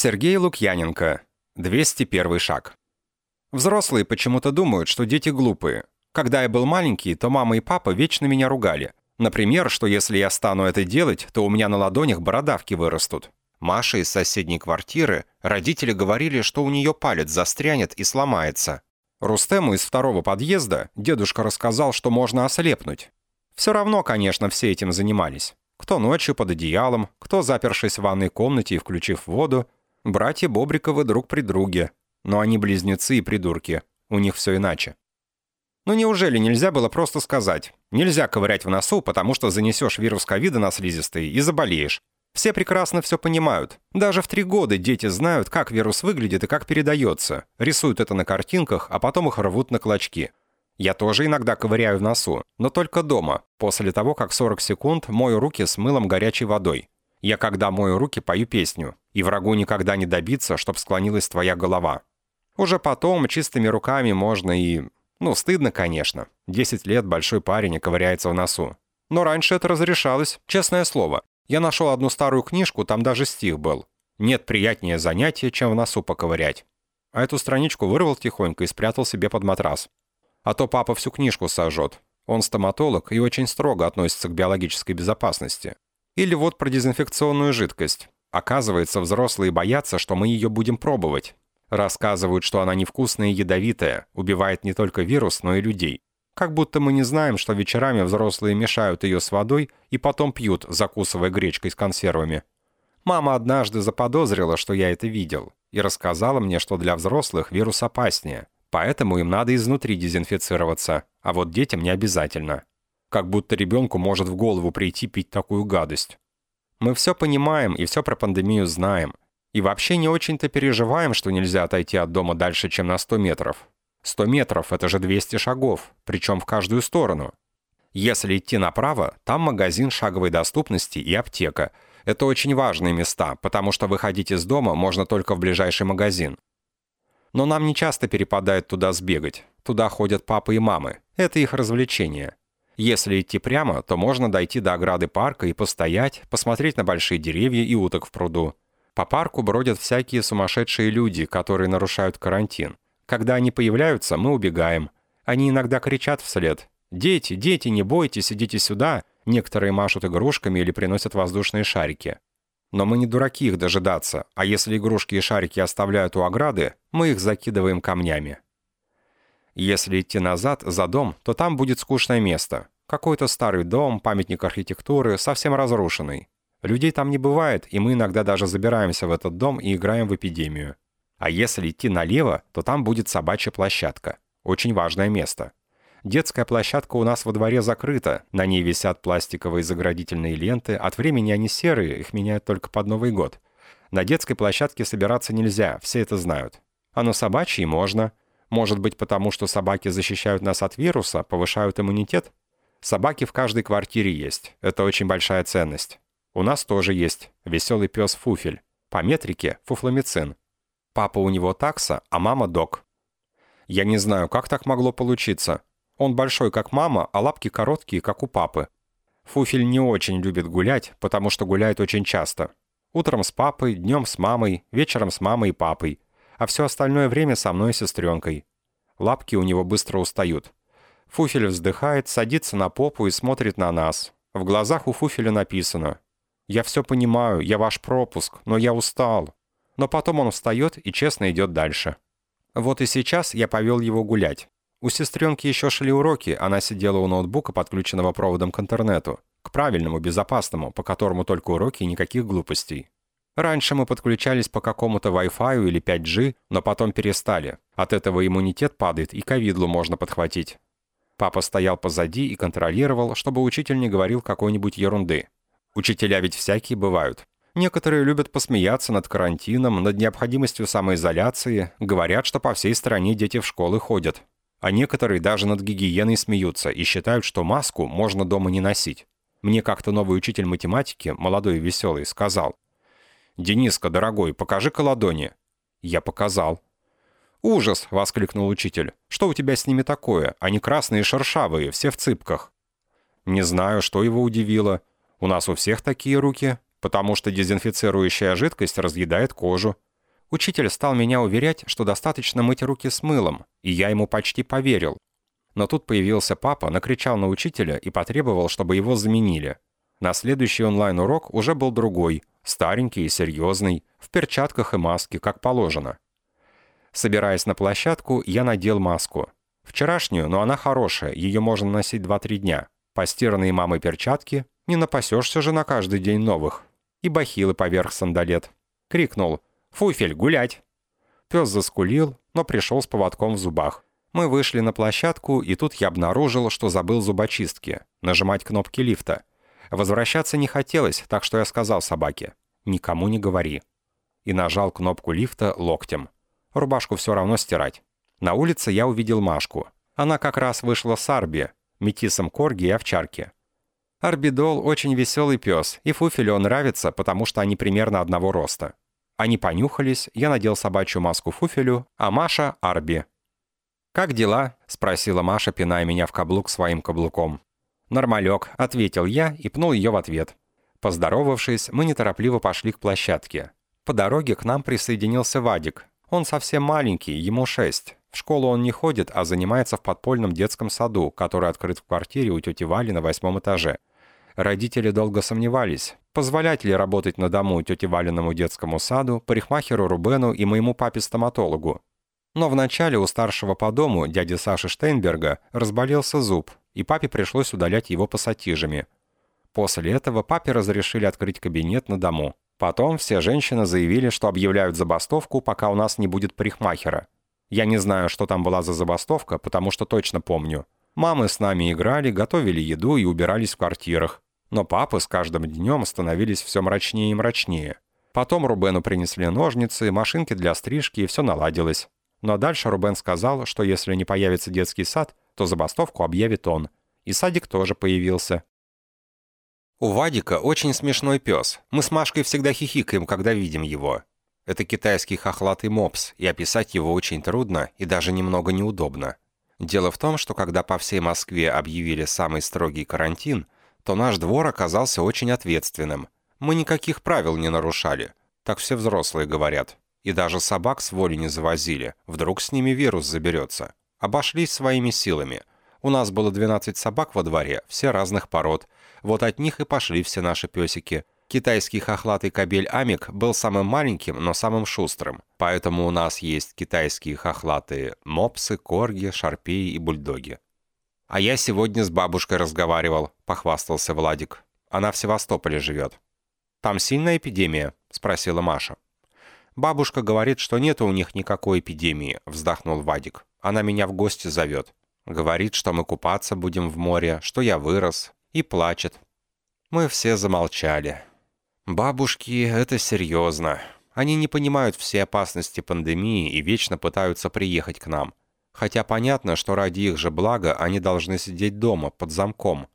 Сергей Лукьяненко. 201 шаг. Взрослые почему-то думают, что дети глупые. Когда я был маленький, то мама и папа вечно меня ругали. Например, что если я стану это делать, то у меня на ладонях бородавки вырастут. Маша из соседней квартиры, родители говорили, что у нее палец застрянет и сломается. Рустему из второго подъезда дедушка рассказал, что можно ослепнуть. Все равно, конечно, все этим занимались. Кто ночью под одеялом, кто запершись в ванной комнате и включив воду. Братья Бобриковы друг при друге. Но они близнецы и придурки. У них все иначе. Ну неужели нельзя было просто сказать? Нельзя ковырять в носу, потому что занесешь вирус ковида на слизистые и заболеешь. Все прекрасно все понимают. Даже в три года дети знают, как вирус выглядит и как передается. Рисуют это на картинках, а потом их рвут на клочки. Я тоже иногда ковыряю в носу, но только дома, после того, как 40 секунд мою руки с мылом горячей водой. Я когда мою руки пою песню, и врагу никогда не добиться, чтоб склонилась твоя голова. Уже потом чистыми руками можно и... Ну, стыдно, конечно. 10 лет большой парень и ковыряется в носу. Но раньше это разрешалось, честное слово. Я нашел одну старую книжку, там даже стих был. Нет приятнее занятия, чем в носу поковырять. А эту страничку вырвал тихонько и спрятал себе под матрас. А то папа всю книжку сожжет. Он стоматолог и очень строго относится к биологической безопасности. Или вот про дезинфекционную жидкость. Оказывается, взрослые боятся, что мы ее будем пробовать. Рассказывают, что она невкусная и ядовитая, убивает не только вирус, но и людей. Как будто мы не знаем, что вечерами взрослые мешают ее с водой и потом пьют, закусывая гречкой с консервами. Мама однажды заподозрила, что я это видел, и рассказала мне, что для взрослых вирус опаснее, поэтому им надо изнутри дезинфицироваться, а вот детям не обязательно. Как будто ребенку может в голову прийти пить такую гадость. Мы все понимаем и все про пандемию знаем. И вообще не очень-то переживаем, что нельзя отойти от дома дальше, чем на 100 метров. 100 метров – это же 200 шагов, причем в каждую сторону. Если идти направо, там магазин шаговой доступности и аптека. Это очень важные места, потому что выходить из дома можно только в ближайший магазин. Но нам не часто перепадает туда сбегать. Туда ходят папы и мамы. Это их развлечение. Если идти прямо, то можно дойти до ограды парка и постоять, посмотреть на большие деревья и уток в пруду. По парку бродят всякие сумасшедшие люди, которые нарушают карантин. Когда они появляются, мы убегаем. Они иногда кричат вслед. «Дети, дети, не бойтесь, идите сюда!» Некоторые машут игрушками или приносят воздушные шарики. Но мы не дураки их дожидаться, а если игрушки и шарики оставляют у ограды, мы их закидываем камнями. Если идти назад, за дом, то там будет скучное место. Какой-то старый дом, памятник архитектуры, совсем разрушенный. Людей там не бывает, и мы иногда даже забираемся в этот дом и играем в эпидемию. А если идти налево, то там будет собачья площадка. Очень важное место. Детская площадка у нас во дворе закрыта, на ней висят пластиковые заградительные ленты, от времени они серые, их меняют только под Новый год. На детской площадке собираться нельзя, все это знают. А на собачьей можно. Может быть, потому что собаки защищают нас от вируса, повышают иммунитет? Собаки в каждой квартире есть. Это очень большая ценность. У нас тоже есть веселый пес Фуфель. По метрике – фуфломицин. Папа у него такса, а мама док. Я не знаю, как так могло получиться. Он большой, как мама, а лапки короткие, как у папы. Фуфель не очень любит гулять, потому что гуляет очень часто. Утром с папой, днем с мамой, вечером с мамой и папой. А все остальное время со мной и сестренкой. Лапки у него быстро устают. Фуфель вздыхает, садится на попу и смотрит на нас. В глазах у Фуфеля написано «Я все понимаю, я ваш пропуск, но я устал но потом он встает и честно идет дальше. Вот и сейчас я повел его гулять. У сестренки еще шли уроки, она сидела у ноутбука, подключенного проводом к интернету. К правильному, безопасному, по которому только уроки и никаких глупостей. Раньше мы подключались по какому-то Wi-Fi или 5G, но потом перестали. От этого иммунитет падает, и ковидлу можно подхватить. Папа стоял позади и контролировал, чтобы учитель не говорил какой-нибудь ерунды. Учителя ведь всякие бывают. Некоторые любят посмеяться над карантином, над необходимостью самоизоляции, говорят, что по всей стране дети в школы ходят. А некоторые даже над гигиеной смеются и считают, что маску можно дома не носить. Мне как-то новый учитель математики, молодой и веселый, сказал. «Дениска, дорогой, покажи-ка ладони». Я показал. «Ужас!» — воскликнул учитель. «Что у тебя с ними такое? Они красные шершавые, все в цыпках». Не знаю, что его удивило. У нас у всех такие руки потому что дезинфицирующая жидкость разъедает кожу. Учитель стал меня уверять, что достаточно мыть руки с мылом, и я ему почти поверил. Но тут появился папа, накричал на учителя и потребовал, чтобы его заменили. На следующий онлайн-урок уже был другой, старенький и серьезный, в перчатках и маске, как положено. Собираясь на площадку, я надел маску. Вчерашнюю, но она хорошая, ее можно носить 2-3 дня. Постиранные мамой перчатки, не напасешься же на каждый день новых. И бахилы поверх сандалет. Крикнул «Фуфель, гулять!» Пес заскулил, но пришел с поводком в зубах. Мы вышли на площадку, и тут я обнаружил, что забыл зубочистки, нажимать кнопки лифта. Возвращаться не хотелось, так что я сказал собаке «Никому не говори». И нажал кнопку лифта локтем. Рубашку все равно стирать. На улице я увидел Машку. Она как раз вышла с Арби, метисом корги и овчарки. Арбидол очень веселый пес, и Фуфелю нравится, потому что они примерно одного роста. Они понюхались, я надел собачью маску Фуфелю, а Маша — Арби. «Как дела?» — спросила Маша, пиная меня в каблук своим каблуком. «Нормалек», — ответил я и пнул ее в ответ. Поздоровавшись, мы неторопливо пошли к площадке. По дороге к нам присоединился Вадик. Он совсем маленький, ему шесть. В школу он не ходит, а занимается в подпольном детском саду, который открыт в квартире у тети Вали на восьмом этаже. Родители долго сомневались, позволять ли работать на дому тете Валиному детскому саду, парикмахеру Рубену и моему папе-стоматологу. Но вначале у старшего по дому, дяди Саши Штейнберга, разболелся зуб, и папе пришлось удалять его пассатижами. После этого папе разрешили открыть кабинет на дому. Потом все женщины заявили, что объявляют забастовку, пока у нас не будет парикмахера. Я не знаю, что там была за забастовка, потому что точно помню. Мамы с нами играли, готовили еду и убирались в квартирах. Но папы с каждым днем становились все мрачнее и мрачнее. Потом Рубену принесли ножницы, машинки для стрижки, и все наладилось. Но дальше Рубен сказал, что если не появится детский сад, то забастовку объявит он. И садик тоже появился. У Вадика очень смешной пес. Мы с Машкой всегда хихикаем, когда видим его. Это китайский хохлатый мопс, и описать его очень трудно и даже немного неудобно. Дело в том, что когда по всей Москве объявили самый строгий карантин, то наш двор оказался очень ответственным. Мы никаких правил не нарушали. Так все взрослые говорят. И даже собак с воли не завозили. Вдруг с ними вирус заберется. Обошлись своими силами. У нас было 12 собак во дворе, все разных пород. Вот от них и пошли все наши песики – Китайский хохлатый кобель Амик был самым маленьким, но самым шустрым. Поэтому у нас есть китайские хохлатые мопсы, корги, шарпеи и бульдоги. «А я сегодня с бабушкой разговаривал», — похвастался Владик. «Она в Севастополе живет». «Там сильная эпидемия?» — спросила Маша. «Бабушка говорит, что нет у них никакой эпидемии», — вздохнул Вадик. «Она меня в гости зовет. Говорит, что мы купаться будем в море, что я вырос. И плачет». Мы все замолчали. Бабушки — это серьезно. Они не понимают все опасности пандемии и вечно пытаются приехать к нам. Хотя понятно, что ради их же блага они должны сидеть дома, под замком.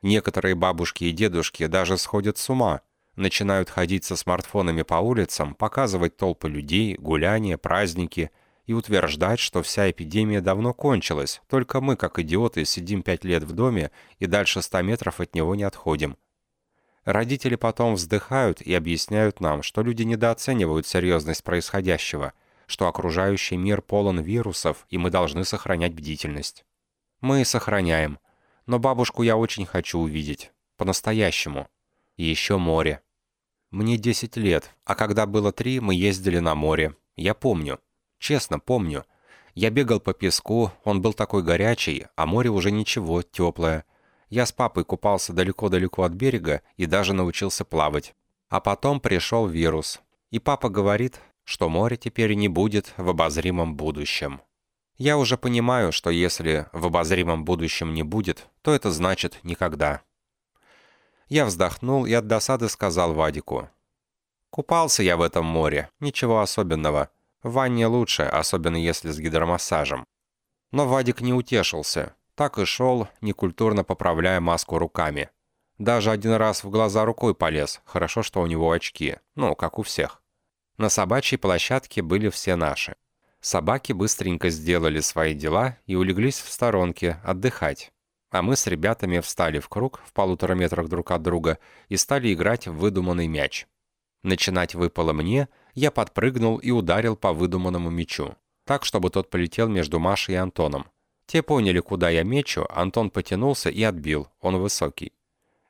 Некоторые бабушки и дедушки даже сходят с ума, начинают ходить со смартфонами по улицам, показывать толпы людей, гуляния, праздники и утверждать, что вся эпидемия давно кончилась, только мы, как идиоты, сидим пять лет в доме и дальше ста метров от него не отходим. Родители потом вздыхают и объясняют нам, что люди недооценивают серьезность происходящего, что окружающий мир полон вирусов, и мы должны сохранять бдительность. Мы сохраняем. Но бабушку я очень хочу увидеть. По-настоящему. И еще море. Мне 10 лет, а когда было 3, мы ездили на море. Я помню. Честно, помню. Я бегал по песку, он был такой горячий, а море уже ничего, теплое. Я с папой купался далеко-далеко от берега и даже научился плавать. А потом пришел вирус. И папа говорит, что море теперь не будет в обозримом будущем. Я уже понимаю, что если в обозримом будущем не будет, то это значит никогда. Я вздохнул и от досады сказал Вадику. Купался я в этом море, ничего особенного. Ванне лучше, особенно если с гидромассажем. Но Вадик не утешился. Так и шел, некультурно поправляя маску руками. Даже один раз в глаза рукой полез, хорошо, что у него очки, ну, как у всех. На собачьей площадке были все наши. Собаки быстренько сделали свои дела и улеглись в сторонке отдыхать. А мы с ребятами встали в круг в полутора метрах друг от друга и стали играть в выдуманный мяч. Начинать выпало мне, я подпрыгнул и ударил по выдуманному мячу, так, чтобы тот полетел между Машей и Антоном. Те поняли, куда я мечу, Антон потянулся и отбил, он высокий.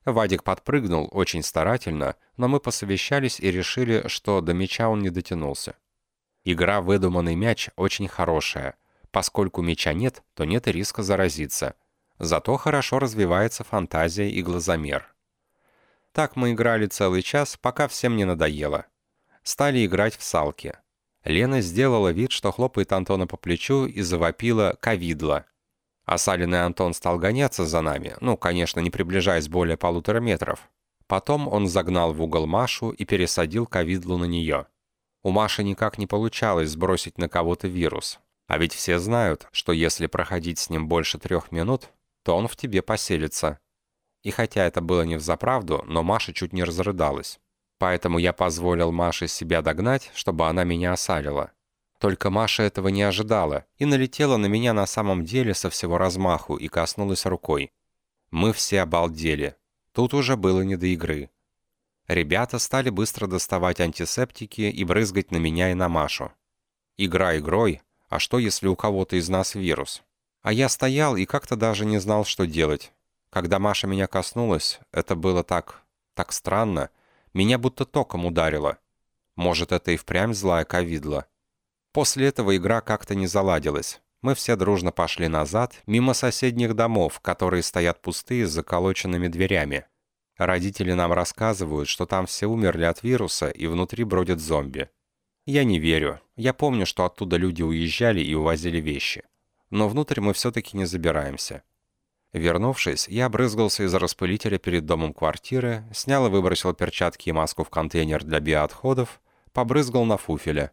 Вадик подпрыгнул очень старательно, но мы посовещались и решили, что до мяча он не дотянулся. Игра «Выдуманный мяч» очень хорошая. Поскольку мяча нет, то нет и риска заразиться. Зато хорошо развивается фантазия и глазомер. Так мы играли целый час, пока всем не надоело. Стали играть в салки. Лена сделала вид, что хлопает Антона по плечу и завопила «ковидло». А Салин и Антон стал гоняться за нами, ну, конечно, не приближаясь более полутора метров. Потом он загнал в угол Машу и пересадил ковидлу на нее. У Маши никак не получалось сбросить на кого-то вирус. А ведь все знают, что если проходить с ним больше трех минут, то он в тебе поселится. И хотя это было не взаправду, но Маша чуть не разрыдалась. Поэтому я позволил Маше себя догнать, чтобы она меня осалила. Только Маша этого не ожидала и налетела на меня на самом деле со всего размаху и коснулась рукой. Мы все обалдели. Тут уже было не до игры. Ребята стали быстро доставать антисептики и брызгать на меня и на Машу. Игра игрой, а что если у кого-то из нас вирус? А я стоял и как-то даже не знал, что делать. Когда Маша меня коснулась, это было так... так странно. Меня будто током ударило. Может, это и впрямь злая ковидла. После этого игра как-то не заладилась. Мы все дружно пошли назад, мимо соседних домов, которые стоят пустые с заколоченными дверями. Родители нам рассказывают, что там все умерли от вируса и внутри бродят зомби. Я не верю. Я помню, что оттуда люди уезжали и увозили вещи. Но внутрь мы все-таки не забираемся. Вернувшись, я брызгался из распылителя перед домом квартиры, снял и выбросил перчатки и маску в контейнер для биоотходов, побрызгал на фуфеля.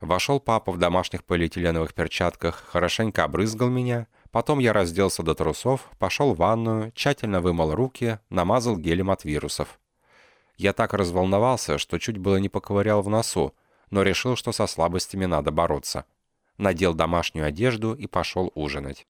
Вошел папа в домашних полиэтиленовых перчатках, хорошенько обрызгал меня — Потом я разделся до трусов, пошел в ванную, тщательно вымыл руки, намазал гелем от вирусов. Я так разволновался, что чуть было не поковырял в носу, но решил, что со слабостями надо бороться. Надел домашнюю одежду и пошел ужинать.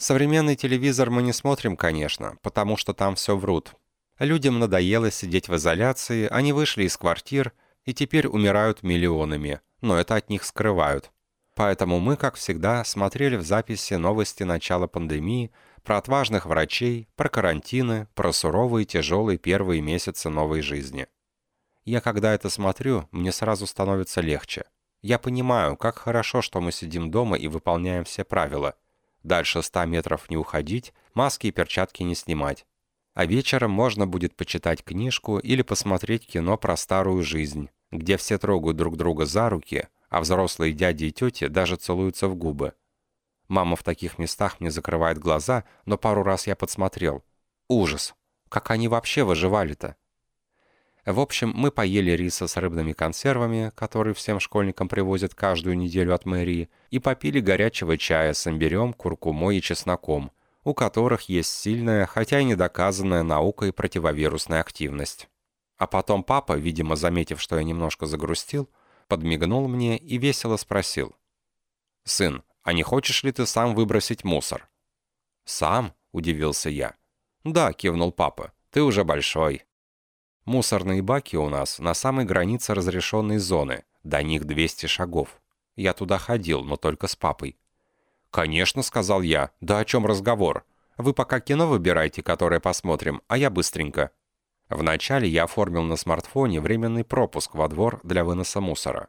Современный телевизор мы не смотрим, конечно, потому что там все врут. Людям надоело сидеть в изоляции, они вышли из квартир и теперь умирают миллионами, но это от них скрывают. Поэтому мы, как всегда, смотрели в записи новости начала пандемии, про отважных врачей, про карантины, про суровые тяжелые первые месяцы новой жизни. Я когда это смотрю, мне сразу становится легче. Я понимаю, как хорошо, что мы сидим дома и выполняем все правила. Дальше 100 метров не уходить, маски и перчатки не снимать. А вечером можно будет почитать книжку или посмотреть кино про старую жизнь, где все трогают друг друга за руки, а взрослые дяди и тети даже целуются в губы. Мама в таких местах мне закрывает глаза, но пару раз я подсмотрел. Ужас! Как они вообще выживали-то? В общем, мы поели риса с рыбными консервами, которые всем школьникам привозят каждую неделю от мэрии, и попили горячего чая с имбирем, куркумой и чесноком, у которых есть сильная, хотя и недоказанная наукой противовирусная активность. А потом папа, видимо, заметив, что я немножко загрустил, подмигнул мне и весело спросил. «Сын, а не хочешь ли ты сам выбросить мусор?» «Сам?» — удивился я. «Да», — кивнул папа, — «ты уже большой». Мусорные баки у нас на самой границе разрешенной зоны, до них 200 шагов. Я туда ходил, но только с папой. «Конечно», — сказал я, — «да о чем разговор? Вы пока кино выбирайте, которое посмотрим, а я быстренько». Вначале я оформил на смартфоне временный пропуск во двор для выноса мусора.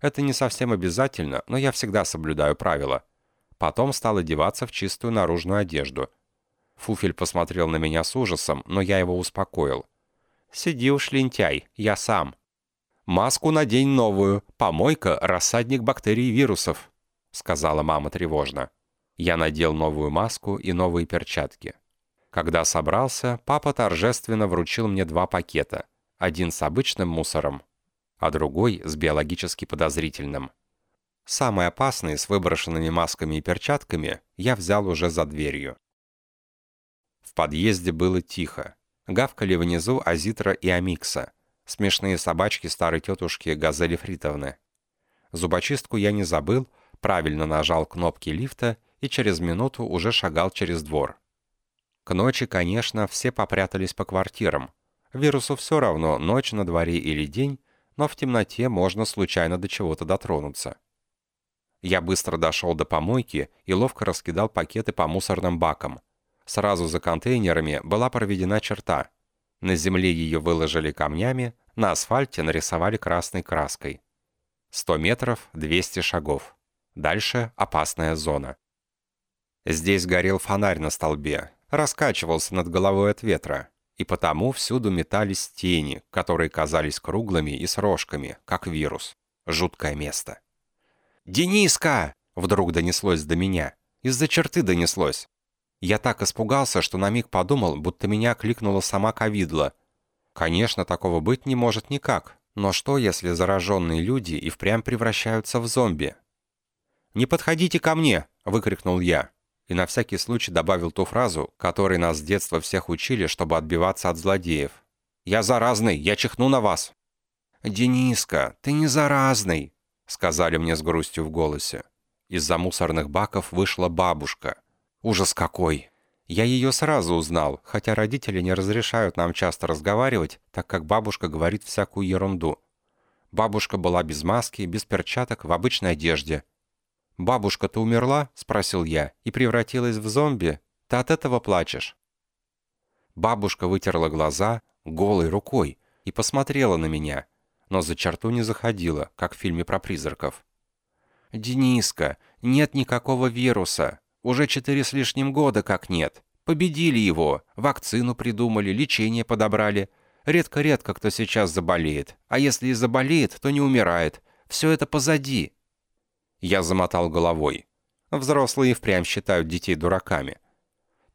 Это не совсем обязательно, но я всегда соблюдаю правила. Потом стал одеваться в чистую наружную одежду. Фуфель посмотрел на меня с ужасом, но я его успокоил. «Сиди уж, лентяй, я сам». «Маску надень новую, помойка — рассадник бактерий и вирусов», — сказала мама тревожно. Я надел новую маску и новые перчатки. Когда собрался, папа торжественно вручил мне два пакета. Один с обычным мусором, а другой с биологически подозрительным. Самый опасный, с выброшенными масками и перчатками, я взял уже за дверью. В подъезде было тихо. Гавкали внизу Азитра и Амикса, смешные собачки старой тетушки Газели Фритовны. Зубочистку я не забыл, правильно нажал кнопки лифта и через минуту уже шагал через двор. К ночи, конечно, все попрятались по квартирам. Вирусу все равно, ночь на дворе или день, но в темноте можно случайно до чего-то дотронуться. Я быстро дошел до помойки и ловко раскидал пакеты по мусорным бакам. Сразу за контейнерами была проведена черта. На земле ее выложили камнями, на асфальте нарисовали красной краской. 100 метров, 200 шагов. Дальше опасная зона. Здесь горел фонарь на столбе, раскачивался над головой от ветра, и потому всюду метались тени, которые казались круглыми и с рожками, как вирус. Жуткое место. «Дениска!» — вдруг донеслось до меня. Из-за черты донеслось. Я так испугался, что на миг подумал, будто меня кликнула сама ковидла. Конечно, такого быть не может никак. Но что, если зараженные люди и впрямь превращаются в зомби? «Не подходите ко мне!» — выкрикнул я. И на всякий случай добавил ту фразу, которой нас с детства всех учили, чтобы отбиваться от злодеев. «Я заразный! Я чихну на вас!» «Дениска, ты не заразный!» — сказали мне с грустью в голосе. Из-за мусорных баков вышла бабушка. Ужас какой! Я ее сразу узнал, хотя родители не разрешают нам часто разговаривать, так как бабушка говорит всякую ерунду. Бабушка была без маски, без перчаток, в обычной одежде. «Бабушка-то умерла?» — спросил я. «И превратилась в зомби? Ты от этого плачешь?» Бабушка вытерла глаза голой рукой и посмотрела на меня — но за черту не заходила, как в фильме про призраков. «Дениска, нет никакого вируса. Уже четыре с лишним года как нет. Победили его, вакцину придумали, лечение подобрали. Редко-редко кто сейчас заболеет. А если и заболеет, то не умирает. Все это позади». Я замотал головой. Взрослые впрямь считают детей дураками.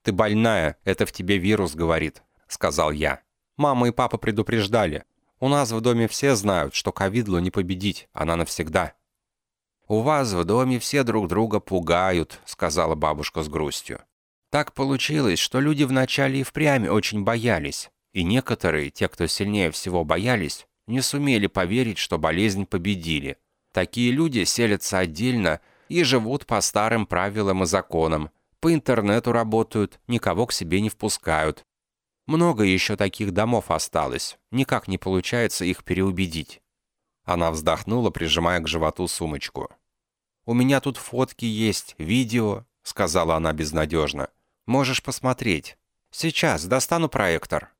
«Ты больная, это в тебе вирус говорит», — сказал я. «Мама и папа предупреждали. У нас в доме все знают, что ковидлу не победить, она навсегда». «У вас в доме все друг друга пугают», — сказала бабушка с грустью. «Так получилось, что люди вначале и впрямь очень боялись, и некоторые, те, кто сильнее всего боялись, не сумели поверить, что болезнь победили. Такие люди селятся отдельно и живут по старым правилам и законам, по интернету работают, никого к себе не впускают, много еще таких домов осталось, никак не получается их переубедить». Она вздохнула, прижимая к животу сумочку. «У меня тут фотки есть, видео», — сказала она безнадежно. «Можешь посмотреть. Сейчас достану проектор».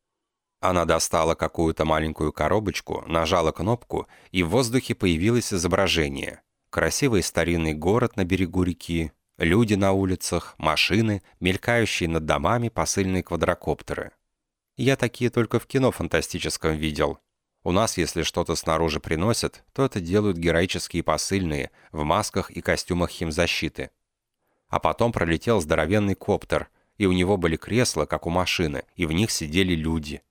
Она достала какую-то маленькую коробочку, нажала кнопку, и в воздухе появилось изображение. Красивый старинный город на берегу реки, люди на улицах, машины, мелькающие над домами посыльные квадрокоптеры. Я такие только в кино фантастическом видел. У нас, если что-то снаружи приносят, то это делают героические посыльные в масках и костюмах химзащиты. А потом пролетел здоровенный коптер, и у него были кресла, как у машины, и в них сидели люди.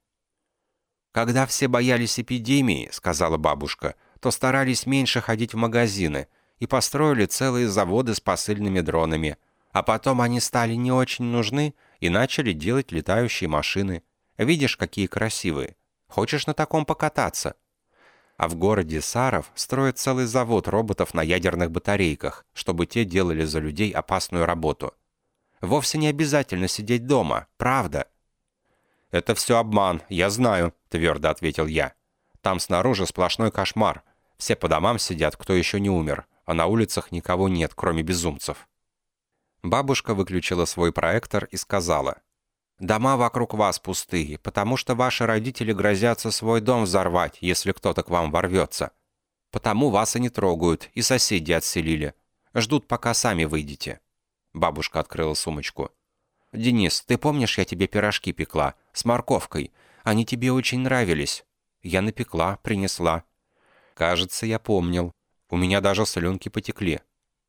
«Когда все боялись эпидемии, — сказала бабушка, — то старались меньше ходить в магазины и построили целые заводы с посыльными дронами. А потом они стали не очень нужны и начали делать летающие машины — Видишь, какие красивые. Хочешь на таком покататься?» А в городе Саров строят целый завод роботов на ядерных батарейках, чтобы те делали за людей опасную работу. Вовсе не обязательно сидеть дома, правда. «Это все обман, я знаю», — твердо ответил я. «Там снаружи сплошной кошмар. Все по домам сидят, кто еще не умер, а на улицах никого нет, кроме безумцев». Бабушка выключила свой проектор и сказала, Дома вокруг вас пустые, потому что ваши родители грозятся свой дом взорвать, если кто-то к вам ворвется. Потому вас и не трогают, и соседи отселили. Ждут, пока сами выйдете». Бабушка открыла сумочку. «Денис, ты помнишь, я тебе пирожки пекла? С морковкой. Они тебе очень нравились. Я напекла, принесла». «Кажется, я помнил. У меня даже слюнки потекли».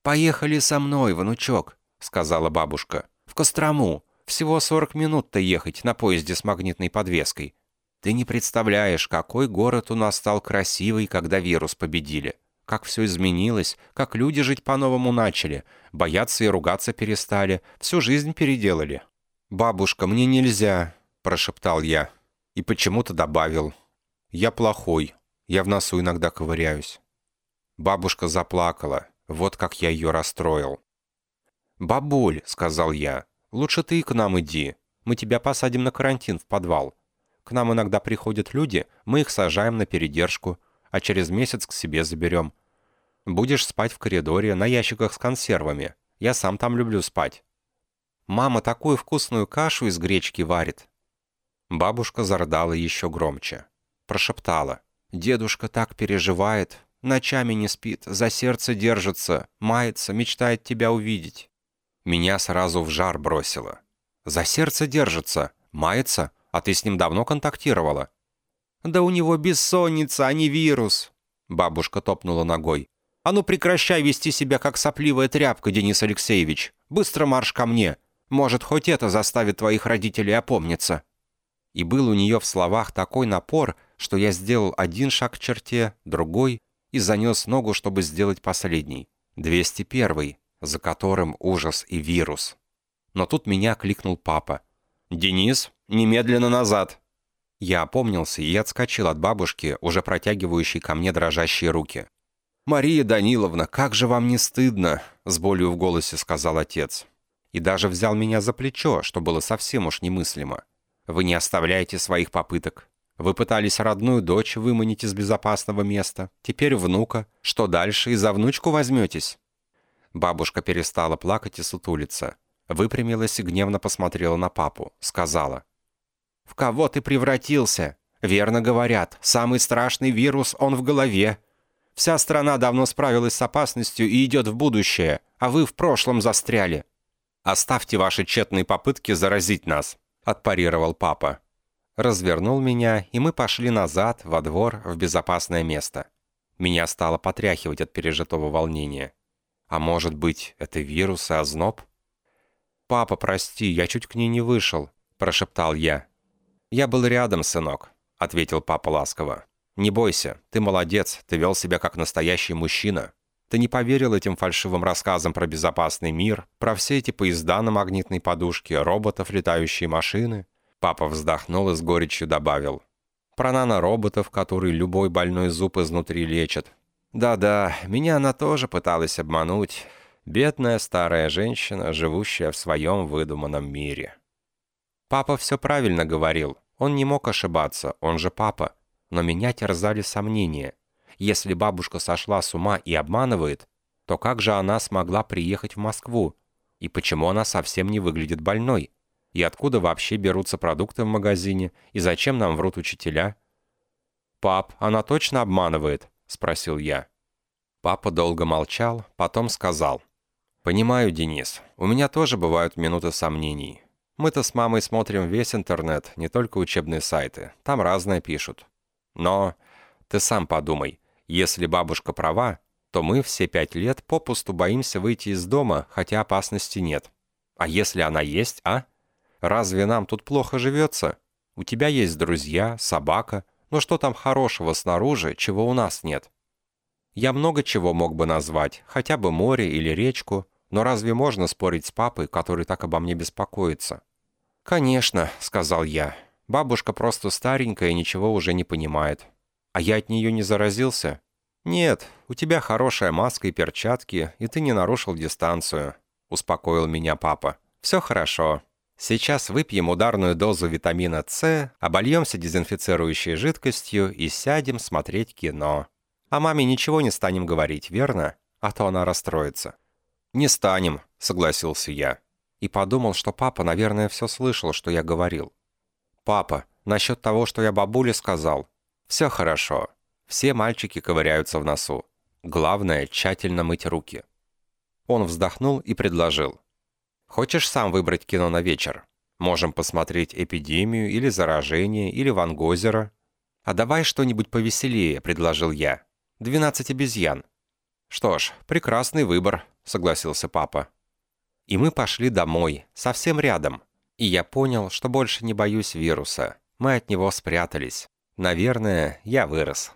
«Поехали со мной, внучок», — сказала бабушка. «В Кострому. Всего 40 минут-то ехать на поезде с магнитной подвеской. Ты не представляешь, какой город у нас стал красивый, когда вирус победили. Как все изменилось, как люди жить по-новому начали. Бояться и ругаться перестали, всю жизнь переделали. «Бабушка, мне нельзя», — прошептал я. И почему-то добавил. «Я плохой. Я в носу иногда ковыряюсь». Бабушка заплакала. Вот как я ее расстроил. «Бабуль», — сказал я, Лучше ты к нам иди. Мы тебя посадим на карантин в подвал. К нам иногда приходят люди, мы их сажаем на передержку. а через месяц к себе заберем. Будешь спать в коридоре на ящиках с консервами. Я сам там люблю спать. Мама такую вкусную кашу из гречки варит». Бабушка зарыдала еще громче. Прошептала. «Дедушка так переживает, ночами не спит, за сердце держится, мается, мечтает тебя увидеть». Меня сразу в жар бросило. «За сердце держится, мается, а ты с ним давно контактировала?» «Да у него бессонница, а не вирус!» Бабушка топнула ногой. «А ну прекращай вести себя, как сопливая тряпка, Денис Алексеевич! Быстро марш ко мне! Может, хоть это заставит твоих родителей опомниться!» И был у нее в словах такой напор, что я сделал один шаг к черте, другой, и занес ногу, чтобы сделать последний. 201 за которым ужас и вирус. Но тут меня кликнул папа. «Денис, немедленно назад!» Я опомнился и отскочил от бабушки, уже протягивающей ко мне дрожащие руки. «Мария Даниловна, как же вам не стыдно!» — с болью в голосе сказал отец. И даже взял меня за плечо, что было совсем уж немыслимо. «Вы не оставляете своих попыток. Вы пытались родную дочь выманить из безопасного места. Теперь внука. Что дальше? И за внучку возьметесь?» Бабушка перестала плакать и сутулиться. Выпрямилась и гневно посмотрела на папу. Сказала. «В кого ты превратился? Верно говорят, самый страшный вирус, он в голове. Вся страна давно справилась с опасностью и идет в будущее, а вы в прошлом застряли. Оставьте ваши тщетные попытки заразить нас», — отпарировал папа. Развернул меня, и мы пошли назад, во двор, в безопасное место. Меня стало потряхивать от пережитого волнения. А может быть, это вирус и озноб? «Папа, прости, я чуть к ней не вышел», — прошептал я. «Я был рядом, сынок», — ответил папа ласково. «Не бойся, ты молодец, ты вел себя как настоящий мужчина. Ты не поверил этим фальшивым рассказам про безопасный мир, про все эти поезда на магнитной подушке, роботов, летающие машины». Папа вздохнул и с горечью добавил. «Про нанороботов, которые любой больной зуб изнутри лечат. Да-да, меня она тоже пыталась обмануть. Бедная старая женщина, живущая в своем выдуманном мире». Папа все правильно говорил. Он не мог ошибаться, он же папа. Но меня терзали сомнения. Если бабушка сошла с ума и обманывает, то как же она смогла приехать в Москву? И почему она совсем не выглядит больной? И откуда вообще берутся продукты в магазине? И зачем нам врут учителя? «Пап, она точно обманывает?» – спросил я. Папа долго молчал, потом сказал. «Понимаю, Денис, у меня тоже бывают минуты сомнений. Мы-то с мамой смотрим весь интернет, не только учебные сайты. Там разное пишут. Но ты сам подумай, если бабушка права, то мы все пять лет попусту боимся выйти из дома, хотя опасности нет. А если она есть, а? Разве нам тут плохо живется? У тебя есть друзья, собака, но что там хорошего снаружи, чего у нас нет? Я много чего мог бы назвать, хотя бы море или речку, но разве можно спорить с папой, который так обо мне беспокоится? «Конечно», — сказал я. «Бабушка просто старенькая и ничего уже не понимает. А я от нее не заразился?» «Нет, у тебя хорошая маска и перчатки, и ты не нарушил дистанцию», — успокоил меня папа. «Все хорошо. Сейчас выпьем ударную дозу витамина С, обольемся дезинфицирующей жидкостью и сядем смотреть кино. А маме ничего не станем говорить, верно? А то она расстроится». «Не станем», — согласился я и подумал, что папа, наверное, все слышал, что я говорил. «Папа, насчет того, что я бабуле сказал, все хорошо. Все мальчики ковыряются в носу. Главное, тщательно мыть руки». Он вздохнул и предложил. «Хочешь сам выбрать кино на вечер? Можем посмотреть «Эпидемию» или «Заражение» или «Ван Гозера». «А давай что-нибудь повеселее», — предложил я. «Двенадцать обезьян». «Что ж, прекрасный выбор», — согласился папа. И мы пошли домой, совсем рядом. И я понял, что больше не боюсь вируса. Мы от него спрятались. Наверное, я вырос.